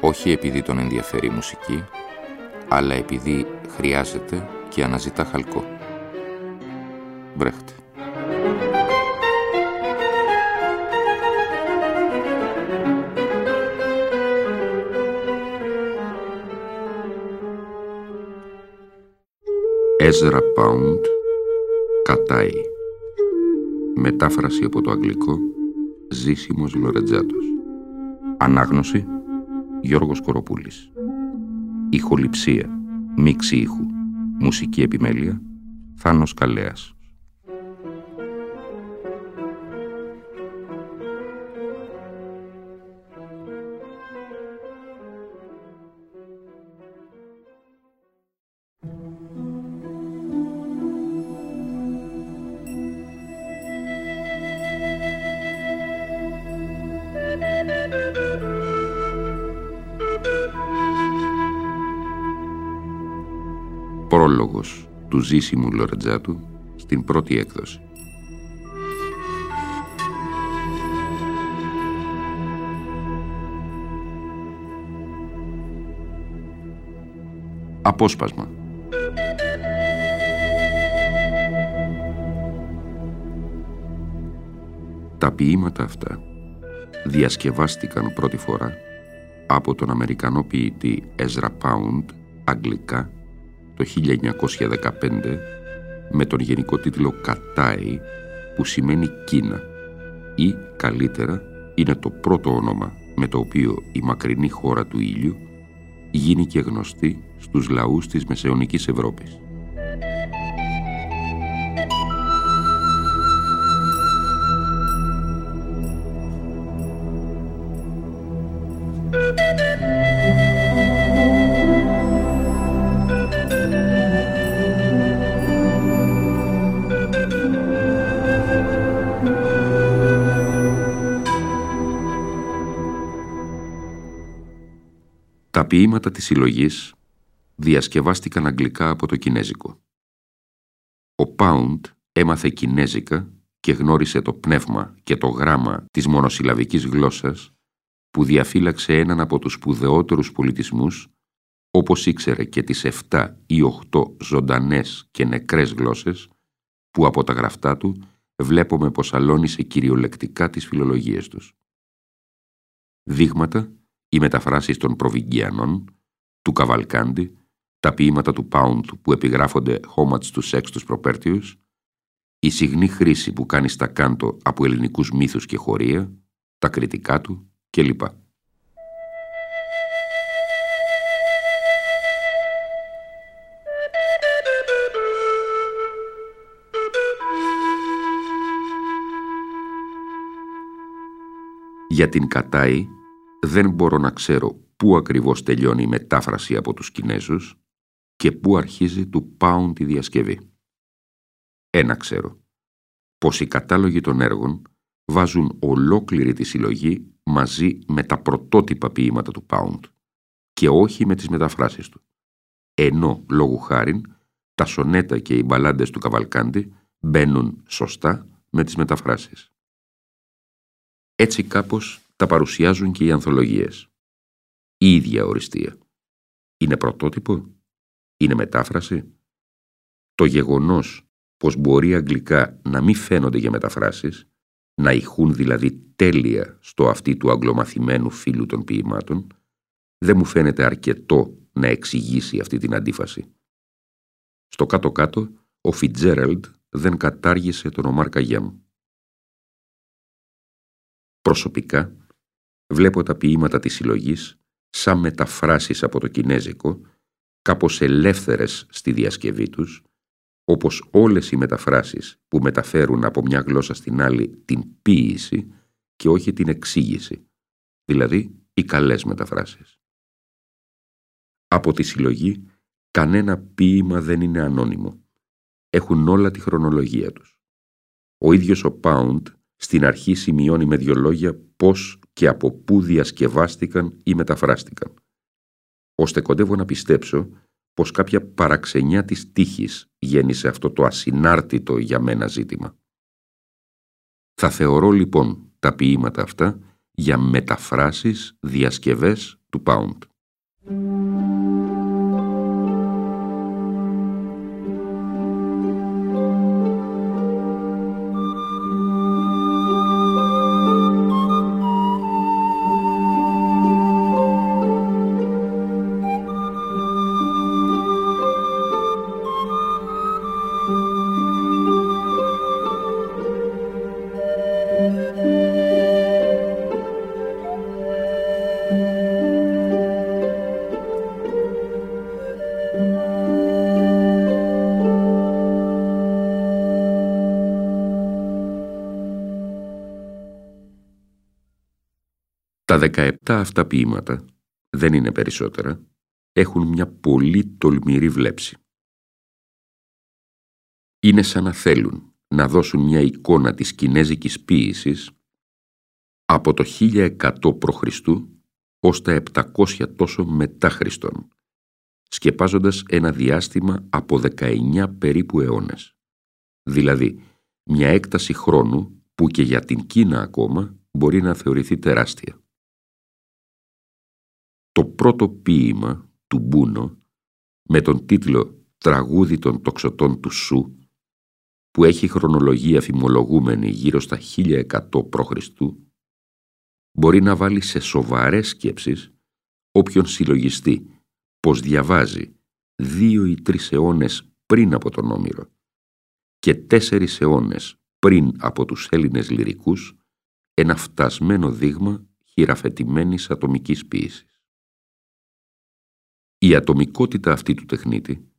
όχι επειδή τον ενδιαφέρει η μουσική, αλλά επειδή χρειάζεται και αναζητά χαλκό. Μπρέχτε. Έζρα Πάουντ Κατάι Μετάφραση από το αγγλικό Ζήσιμος Λορετζάτος Ανάγνωση Γιώργος Κοροπούλης. Ηχοληψία Μίξη ήχου Μουσική επιμέλεια Θάνος Καλέας του Ζήσιμου Λορετζάτου στην πρώτη έκδοση. Απόσπασμα Τα ποίηματα αυτά διασκευάστηκαν πρώτη φορά από τον Αμερικανό ποιητή Ezra Pound αγγλικά το 1915 με τον γενικό τίτλο «Κατάι» που σημαίνει Κίνα ή καλύτερα είναι το πρώτο όνομα με το οποίο η μακρινή χώρα του ήλιου γίνηκε γνωστή στους λαούς της Μεσαιωνικής Ευρώπης. Τα ποίηματα της συλλογής διασκευάστηκαν αγγλικά από το Κινέζικο. Ο Πάουντ έμαθε Κινέζικα και γνώρισε το πνεύμα και το γράμμα της μονοσυλλαβικής γλώσσας που διαφύλαξε έναν από τους σπουδαιότερους πολιτισμούς όπως ήξερε και τις 7 ή 8 ζωντανές και νεκρές γλώσσες που από τα γραφτά του βλέπουμε πως αλώνησε κυριολεκτικά τις φιλολογίες τους. Δείγματα οι μεταφράσεις των Προβυγγιανών, του Καβαλκάντη, τα ποίηματα του Πάουντ που επιγράφονται «Homage του σεξ τους προπέρτιους», η συγνή χρήση που κάνει στα κάντο από ελληνικούς μύθους και χωρία, τα κριτικά του κλπ. Για την Κατάη δεν μπορώ να ξέρω πού ακριβώς τελειώνει η μετάφραση από τους Κινέζους και πού αρχίζει του Πάουν τη διασκευή. Ένα ξέρω, πως οι κατάλογοι των έργων βάζουν ολόκληρη τη συλλογή μαζί με τα πρωτότυπα ποίηματα του Πάουντ και όχι με τις μεταφράσεις του. Ενώ, λόγου χάριν, τα σονέτα και οι μπαλάντες του Καβαλκάντη μπαίνουν σωστά με τις μεταφράσεις. Έτσι κάπως τα παρουσιάζουν και οι ανθολογίες. Η ίδια οριστεία. Είναι πρωτότυπο; Είναι μετάφραση; Το γεγονός πως μπορεί αγγλικά να μην φαίνονται για μεταφράσεις, να ηχούν δηλαδή τέλεια στο αυτή του αγγλομαθημένου φίλου των ποιημάτων, δεν μου φαίνεται αρκετό να εξηγήσει αυτή την αντίφαση. Στο κάτω-κάτω, ο Φιτζέραλντ δεν κατάργησε τον Ομάρ Καγιάμ. Προσωπικά, βλέπω τα ποίηματα της συλλογής σαν μεταφράσεις από το Κινέζικο, κάπως ελεύθερες στη διασκευή τους, όπως όλες οι μεταφράσεις που μεταφέρουν από μια γλώσσα στην άλλη την ποίηση και όχι την εξήγηση, δηλαδή οι καλές μεταφράσεις. Από τη συλλογή, κανένα ποίημα δεν είναι ανώνυμο. Έχουν όλα τη χρονολογία τους. Ο ίδιος ο Πάουντ στην αρχή σημειώνει με δυο λόγια πώς και από πού διασκευάστηκαν ή μεταφράστηκαν, ώστε κοντεύω να πιστέψω πως κάποια παραξενιά της τύχης γέννησε αυτό το ασυνάρτητο για μένα ζήτημα. Θα θεωρώ λοιπόν τα ποίηματα αυτά για μεταφράσεις διασκευές του Πάουντ. 17 αυτά ποίηματα, δεν είναι περισσότερα, έχουν μια πολύ τολμηρή βλέψη. Είναι σαν να θέλουν να δώσουν μια εικόνα της κινέζικης ποίησης από το 1100 π.Χ. ως τα 700 τόσο μετά Χριστόν, σκεπάζοντας ένα διάστημα από 19 περίπου αιώνες. Δηλαδή, μια έκταση χρόνου που και για την Κίνα ακόμα μπορεί να θεωρηθεί τεράστια. Το πρώτο ποίημα του Μπούνο με τον τίτλο «Τραγούδι των τοξωτών του Σου» που έχει χρονολογία φημολογούμενη γύρω στα 1100 π.Χ. μπορεί να βάλει σε σοβαρές σκέψεις όποιον συλλογιστεί πως διαβάζει δύο ή τρεις αιώνες πριν από τον Όμηρο και τέσσερις αιώνες πριν από τους Έλληνες λυρικούς ένα φτασμένο δείγμα χειραφετημένης ατομικής ποίησης. Η ατομικότητα αυτή του τεχνίτη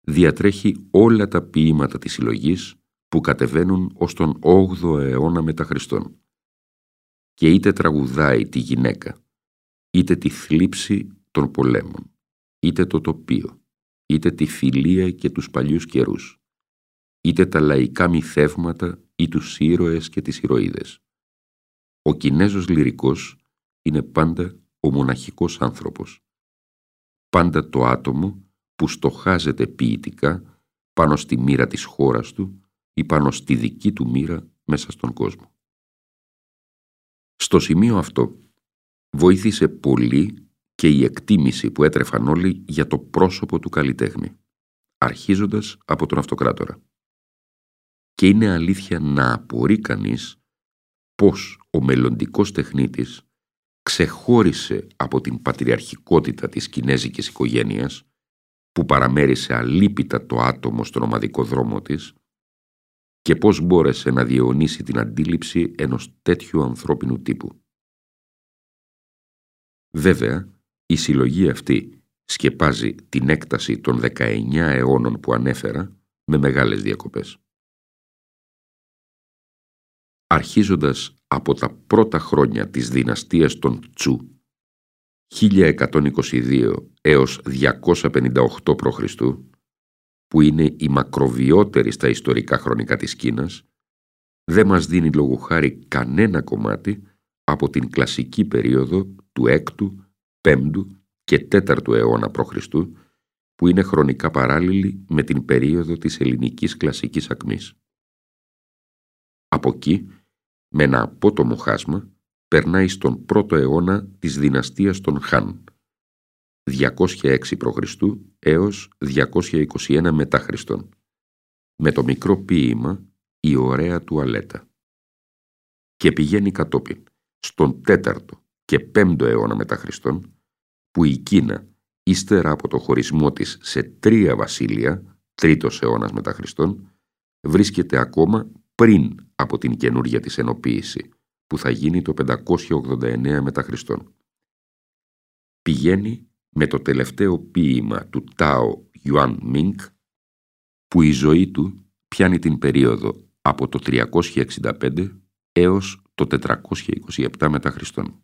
διατρέχει όλα τα ποίηματα της συλλογής που κατεβαίνουν ως τον 8ο αιώνα μετά Χριστόν και είτε τραγουδάει τη γυναίκα, είτε τη θλίψη των πολέμων, είτε το τοπίο, είτε τη φιλία και τους παλιούς καιρούς, είτε τα λαϊκά μυθεύματα ή τους ήρωες και τις ηρωίδες. Ο Κινέζος λυρικός είναι πάντα ο μοναχικός άνθρωπος πάντα το άτομο που στοχάζεται ποιητικά πάνω στη μοίρα της χώρας του ή πάνω στη δική του μοίρα μέσα στον κόσμο. Στο σημείο αυτό βοήθησε πολύ και η εκτίμηση που έτρεφαν όλοι για το πρόσωπο του καλλιτέχνη, αρχίζοντας από τον αυτοκράτορα. Και είναι αλήθεια να απορεί κανείς πώς ο μελλοντικός τεχνίτης ξεχώρισε από την πατριαρχικότητα της κινέζικης οικογένειας που παραμέρισε αλίπητα το άτομο στον ομαδικό δρόμο της και πώς μπόρεσε να διαιωνίσει την αντίληψη ενός τέτοιου ανθρώπινου τύπου. Βέβαια, η συλλογή αυτή σκεπάζει την έκταση των 19 αιώνων που ανέφερα με μεγάλες διακοπές. Αρχίζοντας από τα πρώτα χρόνια της δυναστείας των Τσου 1122 έως 258 π.Χ. που είναι η μακροβιότερη στα ιστορικά χρονικά της Κίνας δεν μας δίνει λόγω χάρη κανένα κομμάτι από την κλασική περίοδο του 6ου, 5ου και 4ου αιώνα π.Χ. που είναι χρονικά παράλληλη με την περίοδο της ελληνικής κλασικής ακμής. Από εκεί με ένα απότομο χάσμα περνάει στον πρώτο αιώνα της δυναστείας των Χάν, 206 π.Χ. έως 221 μετά Χριστόν, με το μικρό ποίημα «Η ωραία τουαλέτα». Και πηγαίνει κατόπιν στον τέταρτο και πέμπτο αιώνα μετά Χριστόν, που η Κίνα, ύστερα από το χωρισμό της σε τρία βασίλεια, τρίτος αιώνας μετά Χριστόν, βρίσκεται ακόμα πριν από την καινούργια της ενοποίηση, που θα γίνει το 589 μετά Χριστόν. Πηγαίνει με το τελευταίο ποίημα του Τάο Ιουάν Μίνκ, που η ζωή του πιάνει την περίοδο από το 365 έως το 427 μετά Χριστόν.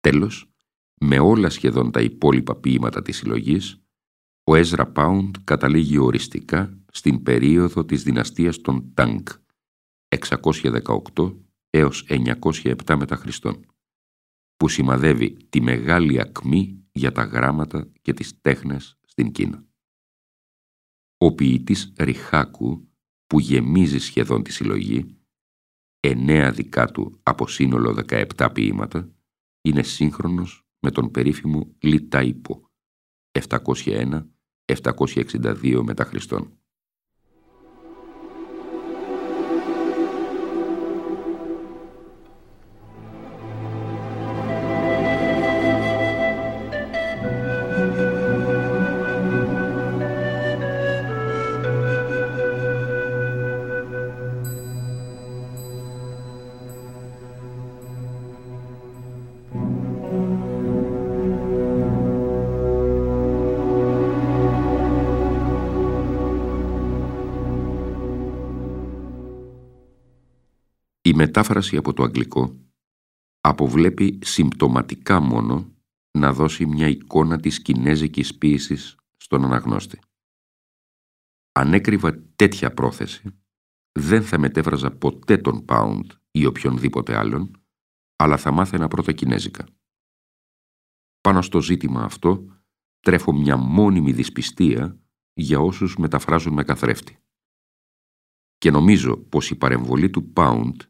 Τέλος, με όλα σχεδόν τα υπόλοιπα ποίηματα της συλλογής, ο Έζρα Πάουντ καταλήγει οριστικά στην περίοδο της δυναστείας των Τάγκ, 618 έως 907 μετά Χριστόν, που σημαδεύει τη μεγάλη ακμή για τα γράμματα και τις τέχνες στην Κίνα. Ο ποιητής Ριχάκου, που γεμίζει σχεδόν τη συλλογή, εννέα δικά του από σύνολο 17 ποίηματα, είναι σύγχρονος με τον περίφημο Λιτάιπο, 701-762 μετά Χριστόν. Η μετάφραση από το αγγλικό αποβλέπει συμπτωματικά μόνο να δώσει μια εικόνα της κινέζικης ποίησης στον αναγνώστη. Αν έκρυβα τέτοια πρόθεση, δεν θα μετέφραζα ποτέ τον Πάουντ ή οποιονδήποτε άλλον, αλλά θα μάθαινα πρώτα κινέζικα. Πάνω στο ζήτημα αυτό τρέφω μια μόνιμη δυσπιστία για όσους μεταφράζουν με καθρέφτη. Και νομίζω πως η παρεμβολή του Πάουντ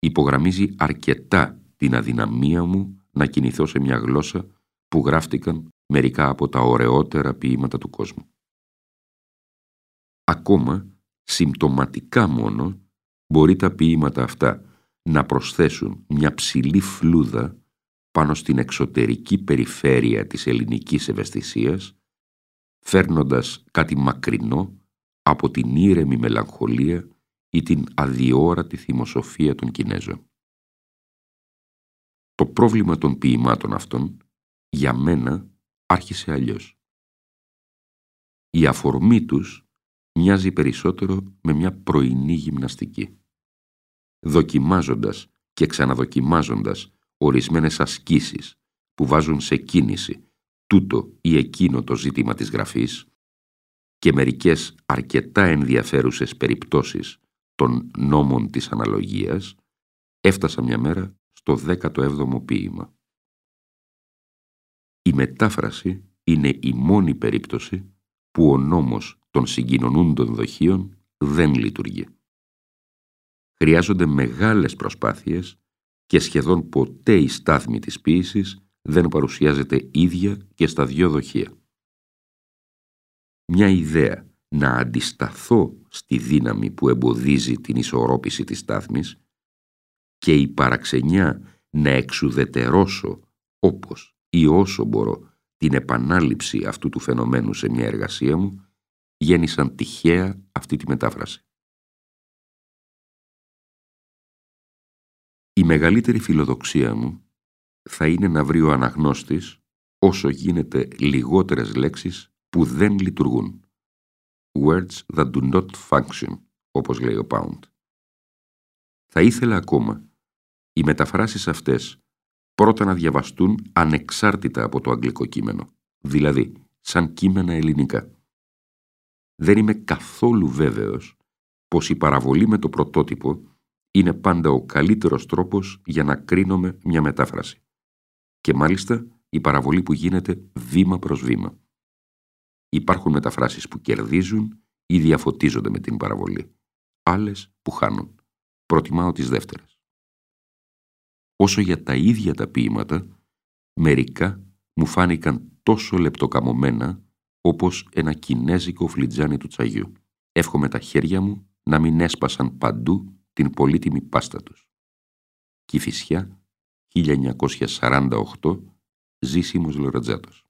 υπογραμμίζει αρκετά την αδυναμία μου να κινηθώ σε μια γλώσσα που γράφτηκαν μερικά από τα ωραιότερα ποίηματα του κόσμου. Ακόμα, συμπτωματικά μόνο, μπορεί τα ποίηματα αυτά να προσθέσουν μια ψηλή φλούδα πάνω στην εξωτερική περιφέρεια της ελληνικής ευαισθησίας, φέρνοντας κάτι μακρινό από την ήρεμη μελαγχολία ή την αδιόρατη θυμοσοφία των Κινέζων. Το πρόβλημα των ποιημάτων αυτών, για μένα, άρχισε αλλιώς. Η αφορμή τους μοιάζει περισσότερο με μια πρωινή γυμναστική. Δοκιμάζοντας και ξαναδοκιμάζοντας ορισμένες ασκήσεις που βάζουν σε κίνηση τούτο ή εκείνο το ζήτημα της γραφής και μερικές αρκετά ενδιαφέρουσες περιπτώσεις των νόμων της αναλογίας, έφτασα μια μέρα στο 17ο ποίημα. Η μετάφραση είναι η μόνη περίπτωση που ο νόμος των συγκοινωνούντων δοχείων δεν λειτουργεί. Χρειάζονται μεγάλες προσπάθειες και σχεδόν ποτέ η στάθμη της ποίησης δεν παρουσιάζεται ίδια και στα δυο δοχεία. Μια ιδέα να αντισταθώ στη δύναμη που εμποδίζει την ισορρόπηση της στάθμης και η παραξενιά να εξουδετερώσω όπως ή όσο μπορώ την επανάληψη αυτού του φαινομένου σε μια εργασία μου, γέννησαν τυχαία αυτή τη μετάφραση. Η μεγαλύτερη φιλοδοξία μου θα είναι να βρει ο αναγνώστης όσο γίνεται λιγότερες λέξεις που δεν λειτουργούν words that do not function, όπως λέει ο Pound. Θα ήθελα ακόμα οι μεταφράσεις αυτές πρώτα να διαβαστούν ανεξάρτητα από το αγγλικό κείμενο, δηλαδή σαν κείμενα ελληνικά. Δεν είμαι καθόλου βέβαιος πως η παραβολή με το πρωτότυπο είναι πάντα ο καλύτερος τρόπος για να κρίνουμε μια μετάφραση. Και μάλιστα η παραβολή που γίνεται βήμα προς βήμα. Υπάρχουν μεταφράσεις που κερδίζουν ή διαφωτίζονται με την παραβολή. Άλλες που χάνουν. Προτιμάω τις δεύτερες. Όσο για τα ίδια τα ποίηματα, μερικά μου φάνηκαν τόσο λεπτοκαμωμένα όπως ένα κινέζικο φλιτζάνι του τσαγιού. Εύχομαι τα χέρια μου να μην έσπασαν παντού την πολύτιμη πάστα τους. Κηφισιά, 1948, Ζήσιμος Λορατζάτος.